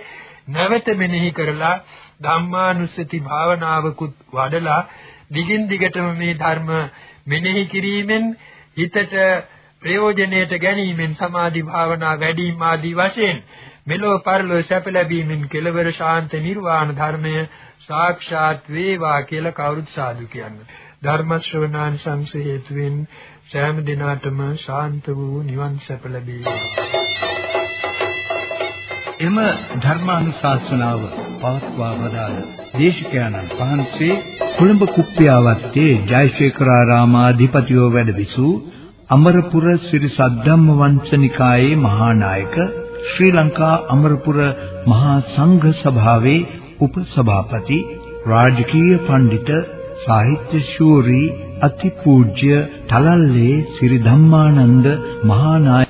නැවත මෙනෙහි කරලා ධම්මානුස්සති භාවනාවකුත් වඩලා දිගින් දිගටම මේ ධර්ම මෙනෙහි කිරීමෙන් හිතට ප්‍රයෝජනයට ගැනීමෙන් සමාධි භාවනා වැඩිම ආදී වශයෙන් මෙලොව පරලොව සැප ලැබීමෙන් කෙලවර ශාන්ත නිර්වාණ ධර්මය සාක්ෂාත් වේවා කියලා කවුරුත් සාදු කියන්නේ. ධර්ම ශ්‍රවණාන් සංස හේතුවෙන් සෑම දිනාටම ශාන්ත වූ නිවන් සැප ලැබේවා. එම ධර්මානුශාසනාව පවත්වා වදාළ දේශකයන්න් වහන්සේ කොළඹ කුප්පියාවත්තේ ජයශේඛරාරාමාධිපතිව වැඩ විසූ අමරපුර ශ්‍රී සද්ධම්ම වංශනිකායේ මහා නායක ශ්‍රී ලංකා අමරපුර මහා සංඝ සභාවේ උපසභාපති රාජකීය පඬිත සාහිත්‍ය ශූරී අතිපූජ්‍ය තලල්ලේ ශ්‍රී ධම්මානන්ද මහා